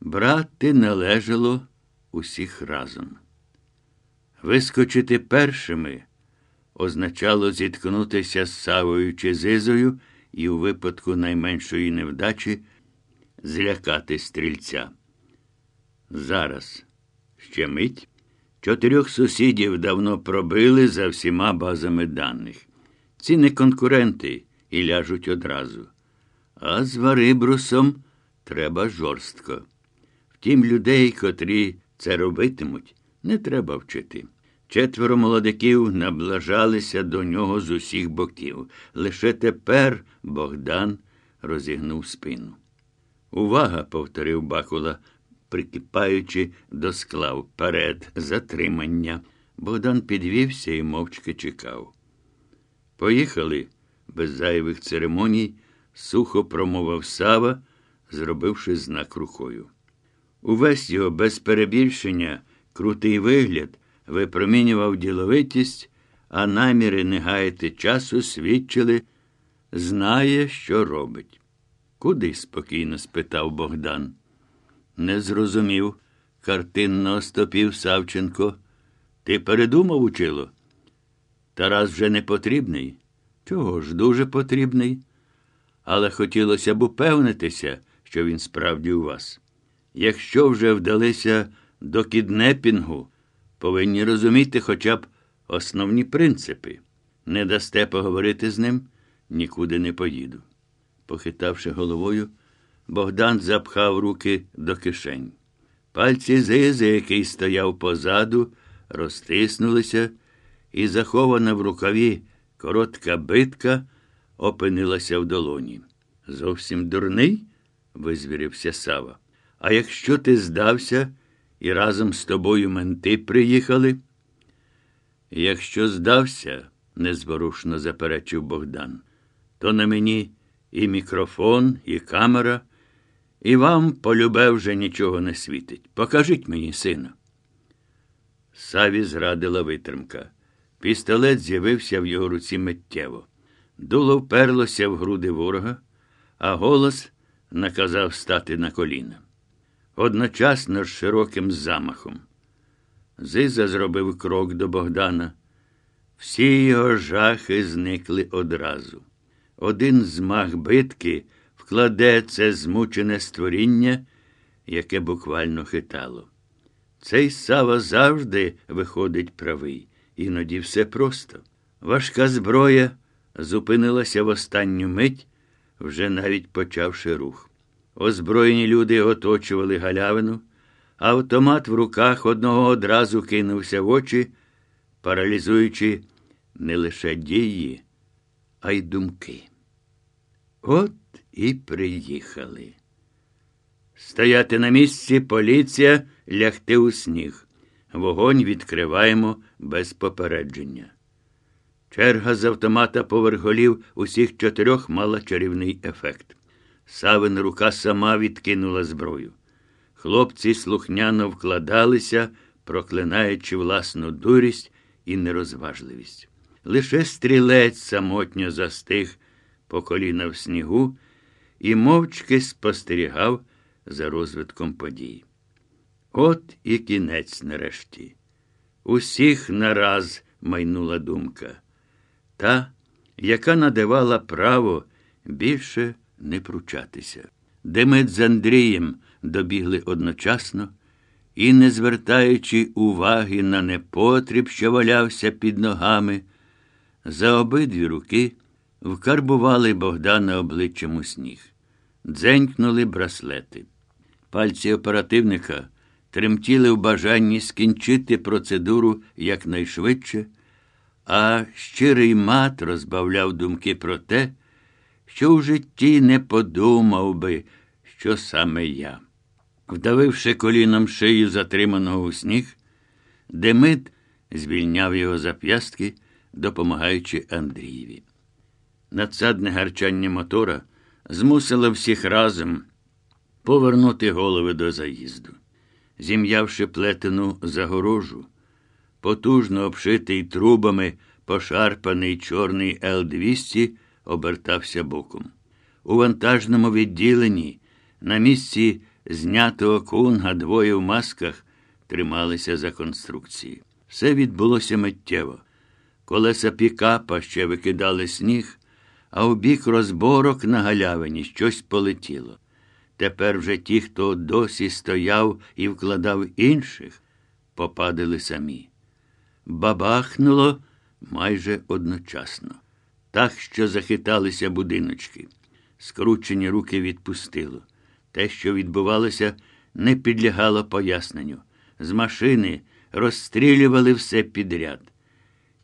Брати належало усіх разом. Вискочити першими означало зіткнутися з Савою чи Зизою і у випадку найменшої невдачі злякати стрільця. Зараз ще мить. Чотирьох сусідів давно пробили за всіма базами даних. Ці не конкуренти і ляжуть одразу. А з Варибрусом треба жорстко. Втім, людей, котрі це робитимуть, не треба вчити. Четверо молодиків наближалися до нього з усіх боків. Лише тепер Богдан розігнув спину. Увага, повторив Бакула, прикипаючи до скла вперед, затримання. Богдан підвівся і мовчки чекав. Поїхали, без зайвих церемоній, сухо промовив Сава, зробивши знак рукою. Увесь його без перебільшення, крутий вигляд випромінював діловитість, а наміри не гаяти часу свідчили, знає, що робить. Куди? спокійно спитав Богдан. Не зрозумів, картинно остопів Савченко. Ти передумав, учило? Тарас вже не потрібний. Чого ж дуже потрібний? Але хотілося б упевнитися, що він справді у вас. Якщо вже вдалися до кіднепінгу, повинні розуміти хоча б основні принципи. Не дасте поговорити з ним, нікуди не поїду. Похитавши головою, Богдан запхав руки до кишень. Пальці Зизи, який стояв позаду, розтиснулися, і захована в рукаві коротка битка опинилася в долоні. Зовсім дурний? визвірився Сава. А якщо ти здався і разом з тобою менти приїхали? Якщо здався, незворушно заперечив Богдан, то на мені і мікрофон, і камера, і вам, полюбе, вже нічого не світить. Покажіть мені, сина. Саві зрадила витримка. Пістолет з'явився в його руці миттєво. Дуло вперлося в груди ворога, а голос наказав стати на коліна. Одночасно з широким замахом. Зиза зробив крок до Богдана. Всі його жахи зникли одразу. Один змах битки вкладе це змучене створіння, яке буквально хитало. Цей Сава завжди виходить правий, іноді все просто. Важка зброя зупинилася в останню мить, вже навіть почавши рух. Озброєні люди оточували галявину, автомат в руках одного одразу кинувся в очі, паралізуючи не лише дії, а й думки. От і приїхали. Стояти на місці поліція, лягти у сніг. Вогонь відкриваємо без попередження. Черга з автомата поверх голів усіх чотирьох мала чарівний ефект. Савин рука сама відкинула зброю. Хлопці слухняно вкладалися, проклинаючи власну дурість і нерозважливість. Лише стрілець самотньо застиг по коліна в снігу і мовчки спостерігав за розвитком подій. От і кінець нарешті. Усіх нараз майнула думка, та, яка надавала право більше не пручатися. Демид з Андрієм добігли одночасно і, не звертаючи уваги на непотріб, що валявся під ногами, за обидві руки вкарбували Богдана обличчям у сніг, дзенькнули браслети. Пальці оперативника тремтіли в бажанні скінчити процедуру якнайшвидше, а щирий мат розбавляв думки про те, що в житті не подумав би, що саме я. Вдавивши коліном шию затриманого у сніг, Демид звільняв його зап'ястки, допомагаючи Андрієві. Надсадне гарчання мотора змусило всіх разом повернути голови до заїзду. Зім'явши плетену загорожу, потужно обшитий трубами пошарпаний чорний Л-200 обертався боком. У вантажному відділенні на місці знятого кунга двоє в масках трималися за конструкції. Все відбулося миттєво. Колеса пікапа ще викидали сніг, а у бік розборок на галявині щось полетіло. Тепер вже ті, хто досі стояв і вкладав інших, попадали самі. Бабахнуло майже одночасно. Так, що захиталися будиночки. Скручені руки відпустило. Те, що відбувалося, не підлягало поясненню. З машини розстрілювали все підряд.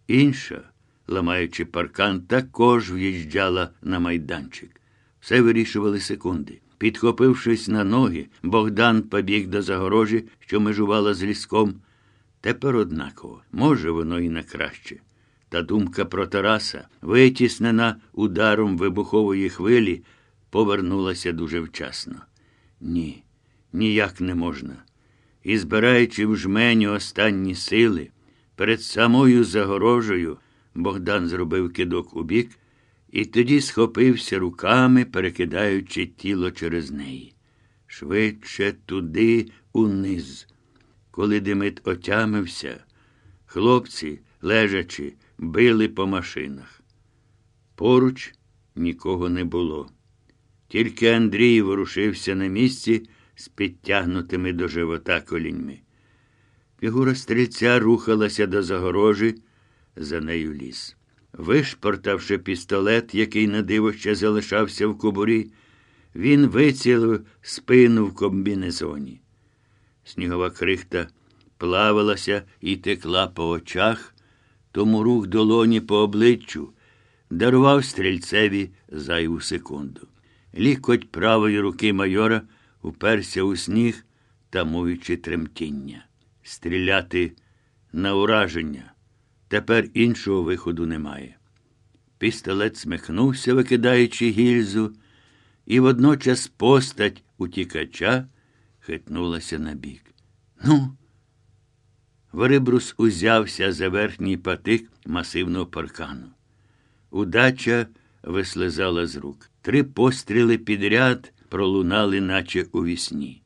Інша, ламаючи паркан, також в'їжджала на майданчик. Все вирішували секунди. Підхопившись на ноги, Богдан побіг до загорожі, що межувала з ліском. Тепер однаково, може, воно і на краще. Та думка про Тараса, витіснена ударом вибухової хвилі, повернулася дуже вчасно. Ні, ніяк не можна. І, збираючи в жменю останні сили, перед самою загорожею Богдан зробив кидок у бік і тоді схопився руками, перекидаючи тіло через неї. Швидше туди, униз. Коли Демид отямився, хлопці, лежачи, били по машинах. Поруч нікого не було. Тільки Андрій ворушився на місці з підтягнутими до живота коліньми. Фігура стрільця рухалася до загорожі, за нею ліс. Вишпортавши пістолет, який на диво ще залишався в кобурі, він вицілив спину в комбінезоні. Снігова крихта плавалася і текла по очах, тому рух долоні по обличчю дарував стрільцеві зайву секунду. Лікоть правої руки майора уперся у сніг, тамуючи тремтіння. Стріляти на ураження. Тепер іншого виходу немає. Пістолет смихнувся, викидаючи гільзу, і водночас постать утікача хитнулася набік. Ну, Верибрус узявся за верхній патик масивного паркану. Удача вислизала з рук. Три постріли підряд пролунали, наче у вісні.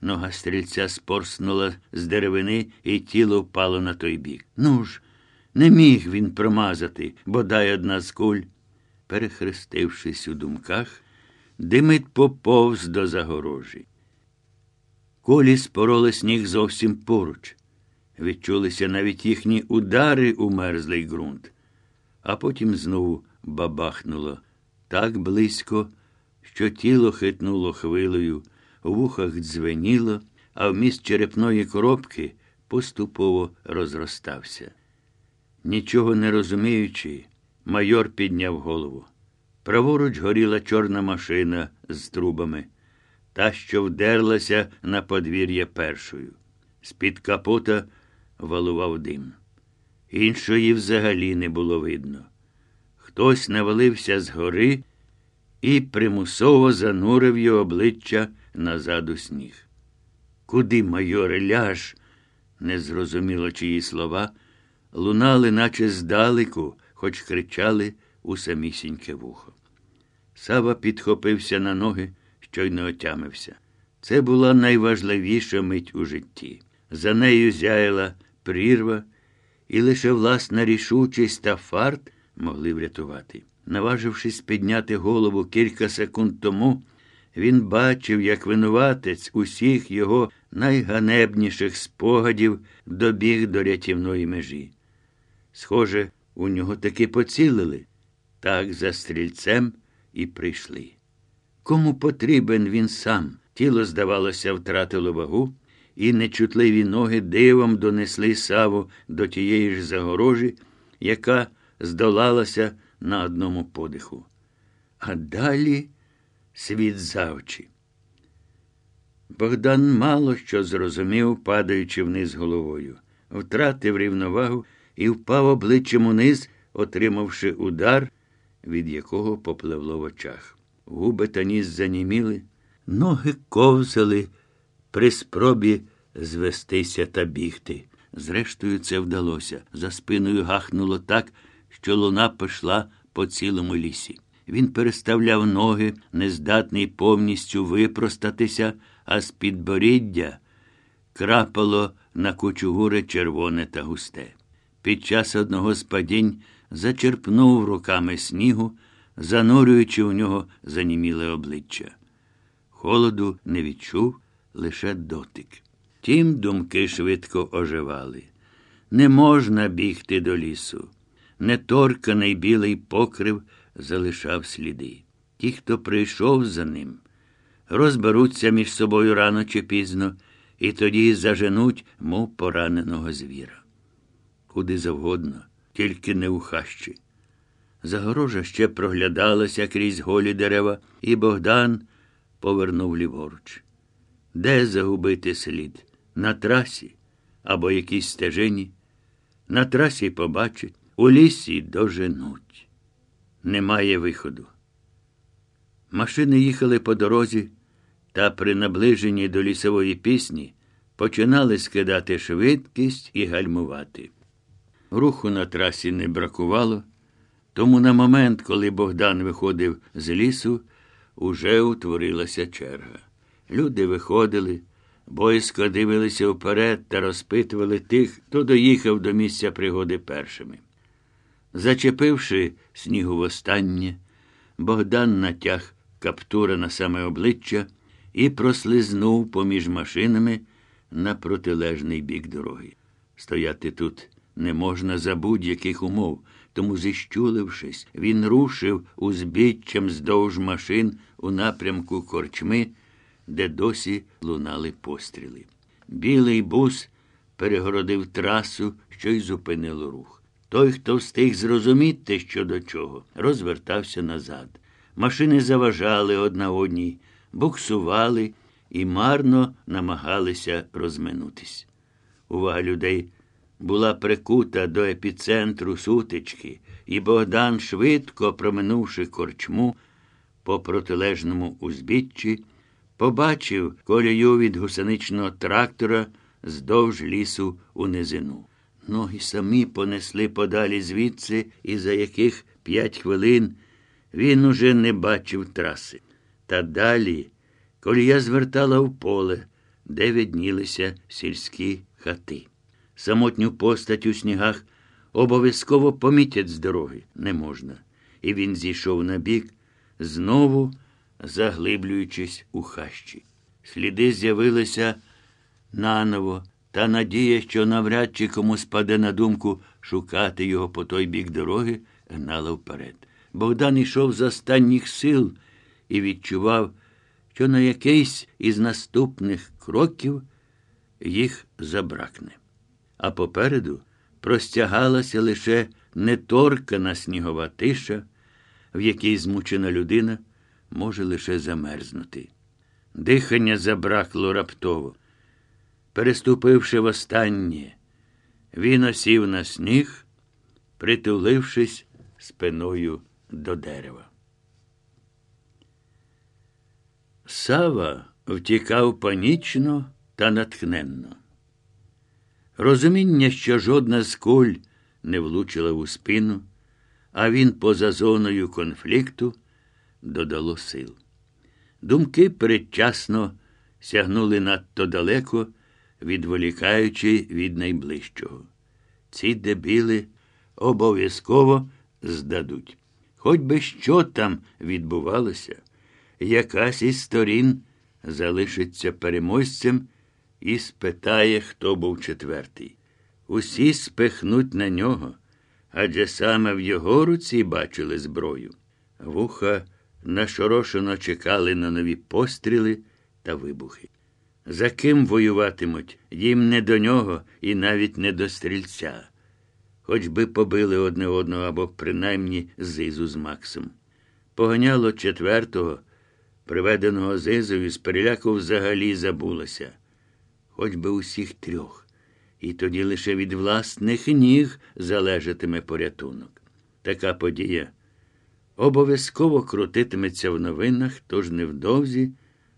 Нога стрільця спорснула з деревини, і тіло впало на той бік. Ну ж, не міг він промазати, бодай одна з куль. Перехрестившись у думках, Димит поповз до загорожі. Колі спороли сніг зовсім поруч. Відчулися навіть їхні удари у мерзлий ґрунт, а потім знову бабахнуло так близько, що тіло хитнуло хвилею, у вухах дзвеніло, а вміст черепної коробки поступово розростався. Нічого не розуміючи, майор підняв голову. Праворуч горіла чорна машина з трубами, та, що вдерлася на подвір'я першою. З-під капота валував дим. Іншої взагалі не було видно. Хтось навалився згори і примусово занурив його обличчя назад у сніг. Куди, майоре, ляж? Незрозуміло чиї слова, лунали, наче здалеку, хоч кричали у самісіньке вухо. Сава підхопився на ноги, щойно отямився. Це була найважливіша мить у житті. За нею зяяла прірва, і лише власна рішучість та фарт могли врятувати. Наважившись підняти голову кілька секунд тому, він бачив, як винуватець усіх його найганебніших спогадів добіг до рятівної межі. Схоже, у нього таки поцілили. Так за стрільцем і прийшли. Кому потрібен він сам? Тіло, здавалося, втратило вагу, і нечутливі ноги дивом донесли саву до тієї ж загорожі, яка здолалася на одному подиху. А далі світ завчі. Богдан мало що зрозумів, падаючи вниз головою, втратив рівновагу і впав обличчям униз, отримавши удар, від якого попливло в очах. Губи та ніс заніміли, ноги ковзали при спробі звестися та бігти. Зрештою, це вдалося. За спиною гахнуло так, що луна пішла по цілому лісі. Він переставляв ноги, нездатний повністю випростатися, а з підборіддя крапало на кучугури червоне та густе. Під час одного з падінь зачерпнув руками снігу, занурюючи у нього заніміле обличчя. Холоду не відчув лише дотик. Тім думки швидко оживали. Не можна бігти до лісу. Неторканий білий покрив залишав сліди. Ті, хто прийшов за ним, розберуться між собою рано чи пізно, і тоді заженуть, мов пораненого звіра. Куди завгодно, тільки не у хащі. Загорожа ще проглядалася крізь голі дерева, і Богдан повернув ліворуч. Де загубити слід? На трасі або якійсь стежині? На трасі побачить, у лісі доженуть. Немає виходу. Машини їхали по дорозі, та при наближенні до лісової пісні починали скидати швидкість і гальмувати. Руху на трасі не бракувало, тому на момент, коли Богдан виходив з лісу, уже утворилася черга. Люди виходили, боязко дивилися вперед та розпитували тих, хто доїхав до місця пригоди першими. Зачепивши снігу востаннє, Богдан натяг каптура на саме обличчя і прослизнув поміж машинами на протилежний бік дороги. Стояти тут не можна за будь-яких умов, тому, зіщулившись, він рушив узбіччям здовж машин у напрямку корчми, де досі лунали постріли. Білий бус перегородив трасу, що й зупинило рух. Той, хто встиг зрозуміти, що до чого, розвертався назад. Машини заважали одна одній, буксували і марно намагалися розминутись. Увага людей була прикута до епіцентру сутички, і Богдан, швидко проминувши корчму по протилежному узбіччі, побачив колію від гусеничного трактора здовж лісу у низину. Ноги самі понесли подалі звідси, і за яких п'ять хвилин він уже не бачив траси. Та далі колія звертала в поле, де виднілися сільські хати. Самотню постать у снігах обов'язково помітять з дороги не можна. І він зійшов на бік, знову заглиблюючись у хащі. Сліди з'явилися наново, та надія, що навряд чи комусь спаде на думку шукати його по той бік дороги, гнала вперед. Богдан йшов з останніх сил і відчував, що на якийсь із наступних кроків їх забракне. А попереду простягалася лише неторкана снігова тиша, в якій змучена людина може лише замерзнути. Дихання забракло раптово. Переступивши востаннє, він осів на сніг, притулившись спиною до дерева. Сава втікав панічно та натхненно. Розуміння, що жодна з куль не влучила у спину, а він поза зоною конфлікту додало сил. Думки передчасно сягнули надто далеко, відволікаючи від найближчого. Ці дебіли обов'язково здадуть. Хоч би що там відбувалося, якась із сторін залишиться переможцем і спитає, хто був четвертий. Усі спихнуть на нього, адже саме в його руці бачили зброю. Вуха нашорошено чекали на нові постріли та вибухи. За ким воюватимуть, їм не до нього і навіть не до стрільця хоч би побили одне одного або принаймні зизу з Максом. Поганяло четвертого, приведеного зизою, з переляку взагалі забулося, хоч би усіх трьох. І тоді лише від власних ніг залежатиме порятунок. Така подія обов'язково крутитиметься в новинах, тож невдовзі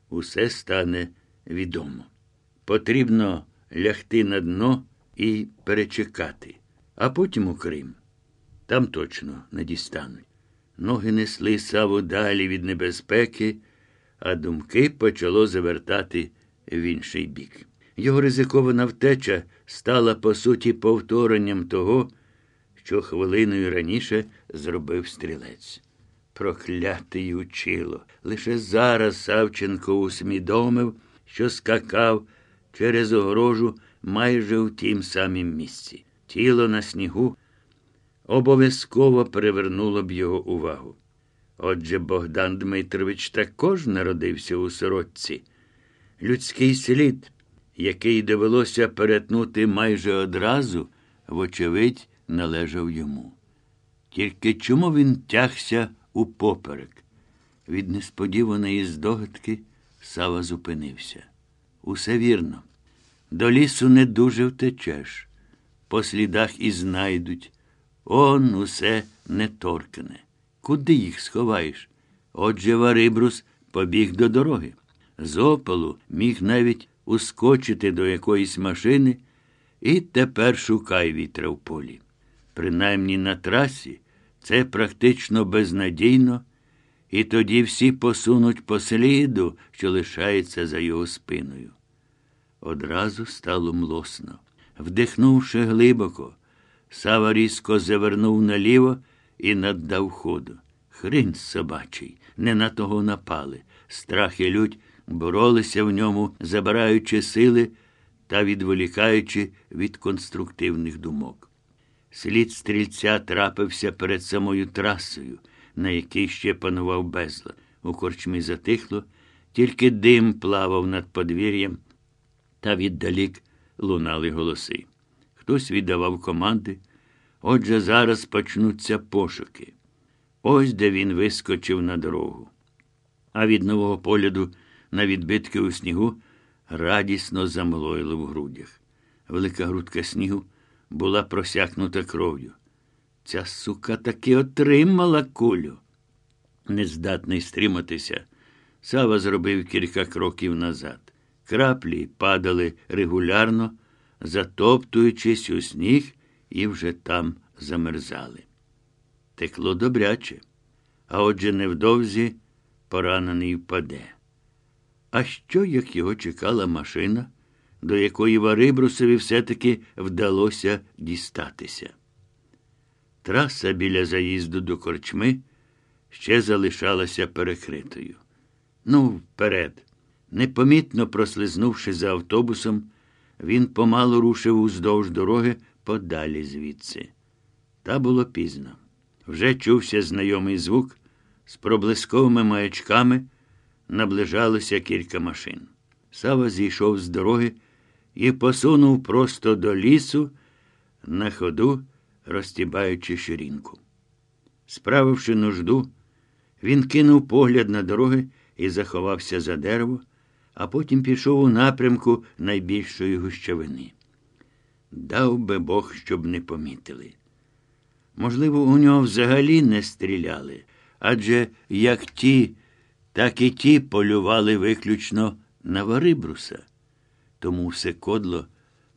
усе стане відомо. Потрібно лягти на дно і перечекати а потім у Крим. Там точно не дістануть. Ноги несли саву далі від небезпеки, а думки почало завертати в інший бік. Його ризикована втеча стала по суті повторенням того, що хвилиною раніше зробив стрілець. Проклятий учило. Лише зараз Савченко усвідомив, що скакав через огорожу майже в тім самім місці. Тіло на снігу обов'язково привернуло б його увагу. Отже, Богдан Дмитрович також народився у сорочці. Людський слід, який довелося перетнути майже одразу, вочевидь, належав йому. Тільки чому він тягся упоперек? Від несподіваної здогадки Сава зупинився. Усе вірно. До лісу не дуже втечеш. По слідах і знайдуть. Он усе не торкне. Куди їх сховаєш? Отже, Варибрус побіг до дороги. З опалу міг навіть ускочити до якоїсь машини і тепер шукай вітра в полі. Принаймні на трасі це практично безнадійно, і тоді всі посунуть по сліду, що лишається за його спиною. Одразу стало млосно. Вдихнувши глибоко, Сава різко завернув наліво і наддав ходу. Хрін собачий, не на того напали. Страх і лють боролися в ньому, забираючи сили та відволікаючи від конструктивних думок. Слід стрільця трапився перед самою трасою, на якій ще панував безлад. У корчмі затихло, тільки дим плавав над подвір'ям, та віддалік лунали голоси. Хтось віддавав команди. Отже, зараз почнуться пошуки. Ось де він вискочив на дорогу. А від нового погляду на відбитки у снігу радісно замлоїло в грудях. Велика грудка снігу була просякнута кров'ю. Ця сука таки отримала кулю. Нездатний стриматися, Сава зробив кілька кроків назад. Краплі падали регулярно, затоптуючись у сніг і вже там замерзали. Текло добряче, а отже невдовзі поранений впаде. А що, як його чекала машина, до якої Варибрусові все-таки вдалося дістатися? Траса біля заїзду до корчми ще залишалася перекритою. Ну, вперед. Непомітно прослизнувши за автобусом, він помалу рушив уздовж дороги подалі звідси. Та було пізно. Вже чувся знайомий звук, з проблисковими маячками наближалося кілька машин. Сава зійшов з дороги і посунув просто до лісу, на ходу розтібаючи ширинку. Справивши нужду, він кинув погляд на дороги і заховався за дерево, а потім пішов у напрямку найбільшої гущавини. Дав би Бог, щоб не помітили. Можливо, у нього взагалі не стріляли, адже як ті, так і ті полювали виключно на Варибруса. Тому все кодло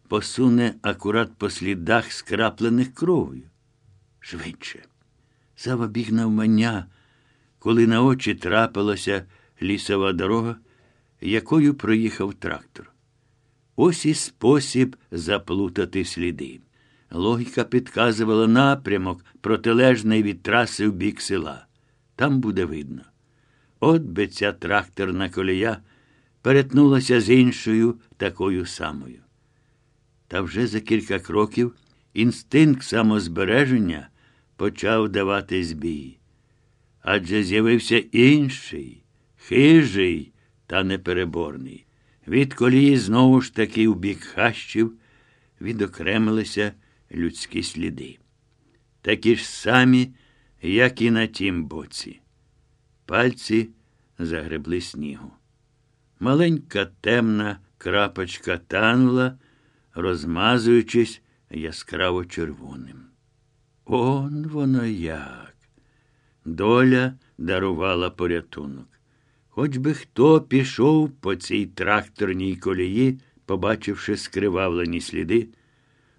посуне акурат по слідах, скраплених кров'ю. Швидше. Сава біг навмання, коли на очі трапилася лісова дорога, якою проїхав трактор. Ось і спосіб заплутати сліди. Логіка підказувала напрямок, протилежний від траси в бік села. Там буде видно. От би ця тракторна колія перетнулася з іншою такою самою. Та вже за кілька кроків інстинкт самозбереження почав давати збій. Адже з'явився інший, хижий та непереборний. Від колії знову ж таки в бік хащів відокремилися людські сліди. Такі ж самі, як і на тім боці. Пальці загребли снігу. Маленька темна крапочка танула, розмазуючись яскраво червоним. Он воно як. Доля дарувала порятунок. Хоч би хто пішов по цій тракторній колії, побачивши скривавлені сліди,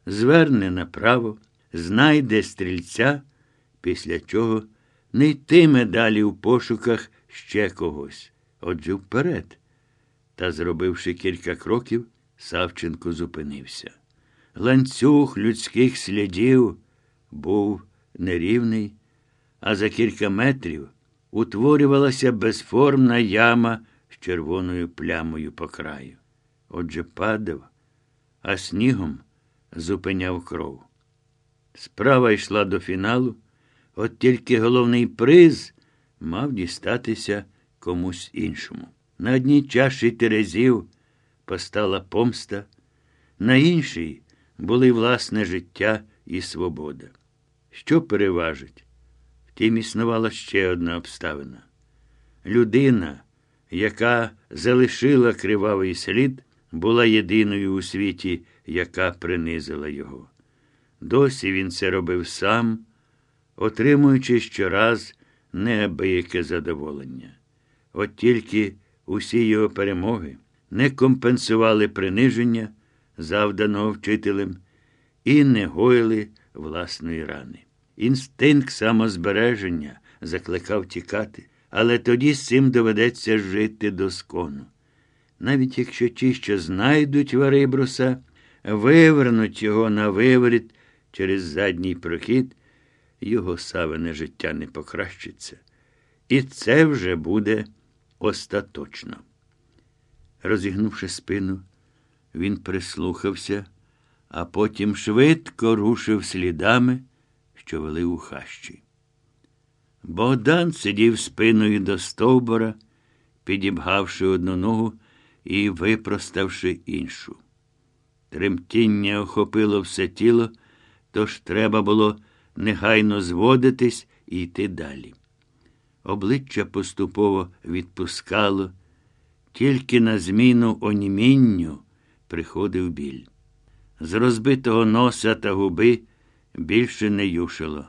зверне направо, знайде стрільця, після чого не йтиме далі в пошуках ще когось. Отже вперед. Та, зробивши кілька кроків, Савченко зупинився. Ланцюг людських слідів був нерівний, а за кілька метрів утворювалася безформна яма з червоною плямою по краю. Отже, падав, а снігом зупиняв кров. Справа йшла до фіналу, от тільки головний приз мав дістатися комусь іншому. На одній чаші терезів постала помста, на іншій були власне життя і свобода. Що переважить? Втім, існувала ще одна обставина. Людина, яка залишила кривавий слід, була єдиною у світі, яка принизила його. Досі він це робив сам, отримуючи щораз неабияке задоволення. От тільки усі його перемоги не компенсували приниження, завданого вчителем, і не гоїли власної рани. Інстинкт самозбереження закликав тікати, але тоді з цим доведеться жити доскону. Навіть якщо ті, що знайдуть Варибруса, вивернуть його на виворіт через задній прохід, його савине життя не покращиться. І це вже буде остаточно. Розігнувши спину, він прислухався, а потім швидко рушив слідами, що вели у хащі. Богдан сидів спиною до стовбора, підібгавши одну ногу і випроставши іншу. Тремтіння охопило все тіло, тож треба було негайно зводитись і йти далі. Обличчя поступово відпускало, тільки на зміну онімінню приходив біль. З розбитого носа та губи більше не юшило.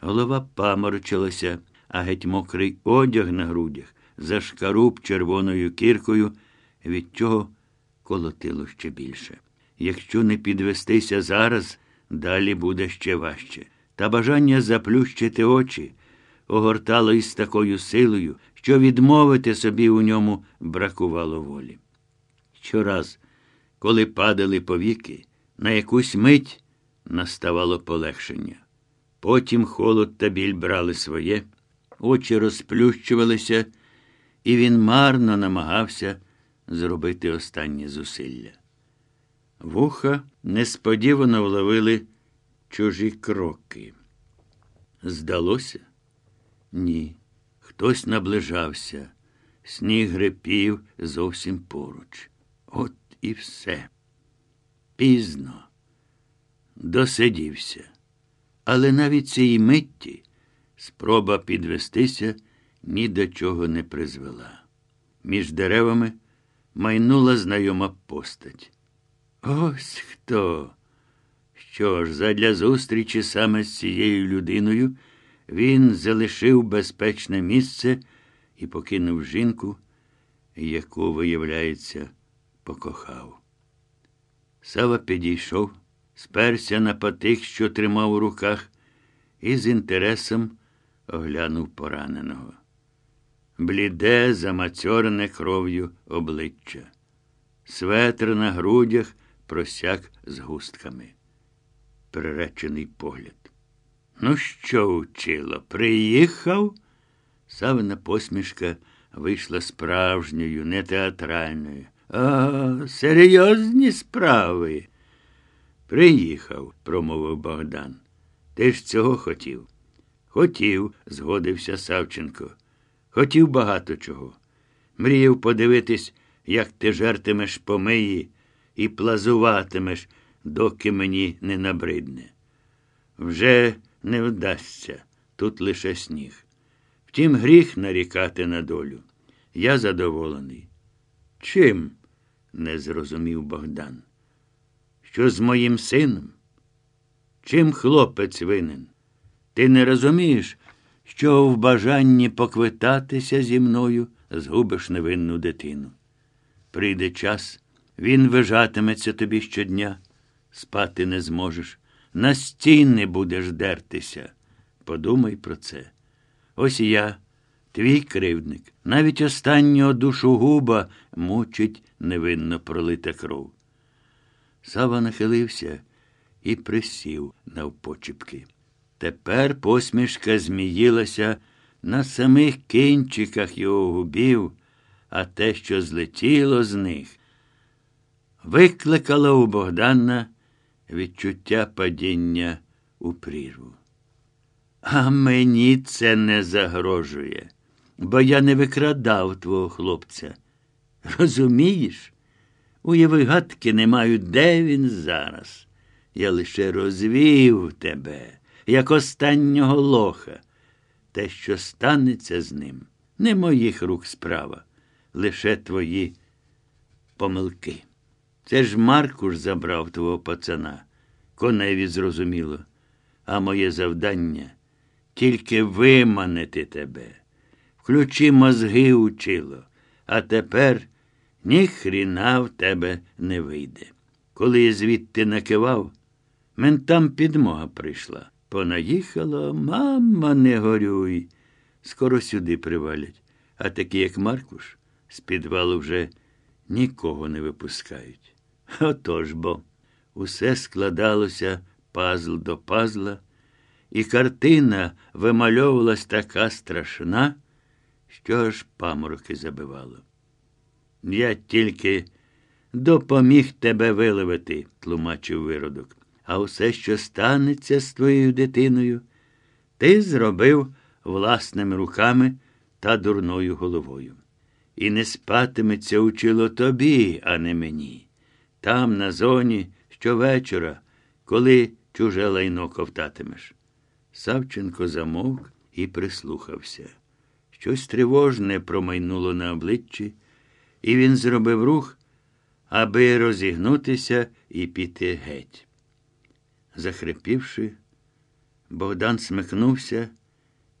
Голова паморочилася, а геть мокрий одяг на грудях, зашкаруб червоною кіркою, від чого колотило ще більше. Якщо не підвестися зараз, далі буде ще важче. Та бажання заплющити очі огортало із такою силою, що відмовити собі у ньому бракувало волі. Щораз, коли падали повіки, на якусь мить наставало полегшення. Потім холод та біль брали своє, очі розплющувалися, і він марно намагався зробити останні зусилля. Вуха несподівано вловили чужі кроки. Здалося? Ні. Хтось наближався, сніг грипів зовсім поруч. От і все. Пізно досидівся. Але навіть цієї митті спроба підвестися ні до чого не призвела. Між деревами майнула знайома постать. Ось хто. Що ж, задля зустрічі саме з цією людиною він залишив безпечне місце і покинув жінку, яку, виявляється, покохав. Сава підійшов, сперся на патик, що тримав у руках, і з інтересом оглянув пораненого. Бліде, замацьорене кров'ю обличчя. Светр на грудях просяк з густками. Приречений погляд. Ну, що вчило? Приїхав? Савина посмішка вийшла справжньою, не театральною. А, серйозні справи. Приїхав, промовив Богдан. Ти ж цього хотів. Хотів, згодився Савченко. Хотів багато чого. Мріяв подивитись, як ти жертимеш помиї і плазуватимеш, доки мені не набридне. Вже не вдасться, тут лише сніг. Втім, гріх нарікати на долю. Я задоволений. Чим? не зрозумів Богдан. Що з моїм сином? Чим хлопець винен? Ти не розумієш, що в бажанні поквитатися зі мною згубиш невинну дитину. Прийде час, він вижатиметься тобі щодня, спати не зможеш, на стіни будеш дертися. Подумай про це. Ось і я Твій кривдник, навіть останнього душогуба мучить невинно пролита кров. Сава нахилився і присів навпочіпки. Тепер посмішка зміїлася на самих кінчиках його губів, а те, що злетіло з них, викликало у Богдана відчуття падіння у прірву. А мені це не загрожує, бо я не викрадав твого хлопця. Розумієш? Уяви гадки не маю, де він зараз. Я лише розвів тебе, як останнього лоха. Те, що станеться з ним, не моїх рук справа, лише твої помилки. Це ж Маркуш забрав твого пацана. Коневі зрозуміло, а моє завдання тільки виманити тебе. Включи мозги учило, а тепер ні хріна в тебе не вийде. Коли я звідти накивав, ментам підмога прийшла. Понаїхала, мама, не горюй. Скоро сюди привалять. А такі, як Маркуш, з підвалу вже нікого не випускають. Отож бо усе складалося пазл до пазла, і картина вимальовувалась така страшна, що аж памороки забивало. Я тільки допоміг тебе виловити, тлумачив виродок. А усе, що станеться з твоєю дитиною, ти зробив власними руками та дурною головою. І не спатиметься учило тобі, а не мені. Там, на зоні, щовечора, коли чуже лайно ковтатимеш. Савченко замовк і прислухався. Щось тривожне промайнуло на обличчі, і він зробив рух, аби розігнутися і піти геть. Захрипівши, Богдан смикнувся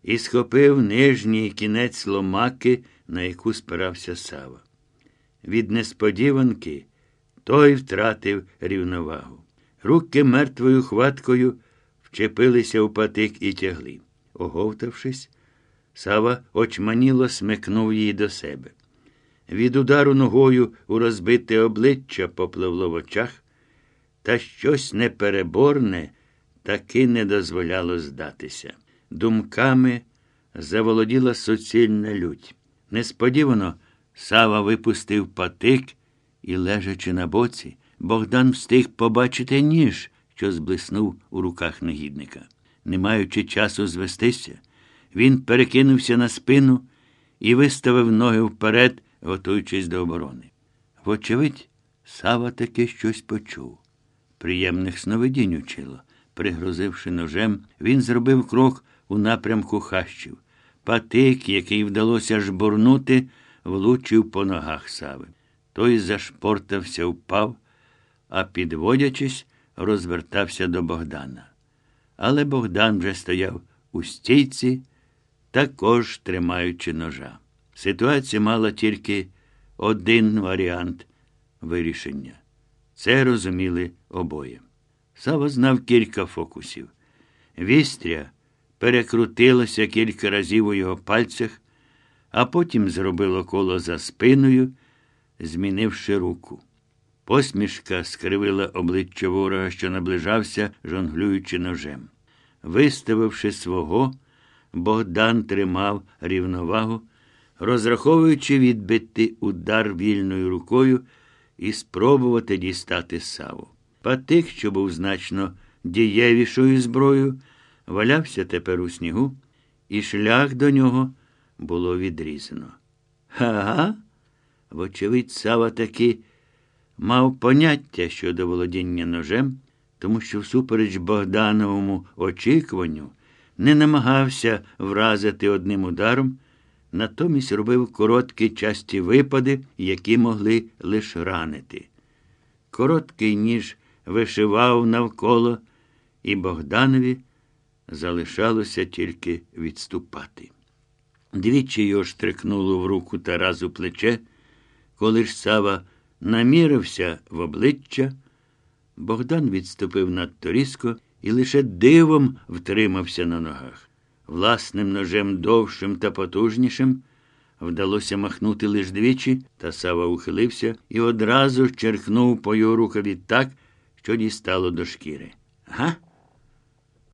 і схопив нижній кінець ломаки, на яку спирався сава. Від несподіванки той втратив рівновагу. Руки мертвою хваткою вчепилися у патик і тягли. Оговтавшись, Сава очманіло смикнув її до себе. Від удару ногою у розбите обличчя попливло в очах, та щось непереборне таки не дозволяло здатися. Думками заволоділа суцільна лють. Несподівано Сава випустив патик і, лежачи на боці, Богдан встиг побачити ніж, що зблиснув у руках негідника. Не маючи часу звестися, він перекинувся на спину і виставив ноги вперед, готуючись до оборони. Вочевидь, Сава таки щось почув. Приємних сновидінь учило. Пригрозивши ножем, він зробив крок у напрямку хащів. Патик, який вдалося жбурнути, влучив по ногах Сави. Той зашпортався, впав, а, підводячись, розвертався до Богдана. Але Богдан вже стояв у стійці, також тримаючи ножа. Ситуація мала тільки один варіант вирішення. Це розуміли обоє. Сава знав кілька фокусів. Вістря перекрутилося кілька разів у його пальцях, а потім зробило коло за спиною, змінивши руку. Посмішка скривила обличчя ворога, що наближався, жонглюючи ножем. Виставивши свого, Богдан тримав рівновагу, розраховуючи відбити удар вільною рукою і спробувати дістати саву. Патик, що був значно дієвішою зброєю, валявся тепер у снігу, і шлях до нього було відрізано. Га? Вочевидь, Сава таки мав поняття щодо володіння ножем, тому що, всупереч Богдановому очікуванню, не намагався вразити одним ударом, натомість робив короткі часті випади, які могли лише ранити. Короткий ніж вишивав навколо, і Богданові залишалося тільки відступати. Двічі його штрикнуло в руку та раз у плече, коли ж Сава намірився в обличчя, Богдан відступив надто різко і лише дивом втримався на ногах. Власним ножем довшим та потужнішим вдалося махнути лиш двічі, та Сава ухилився і одразу черкнув по його рукаві так, що дістало до шкіри. Га?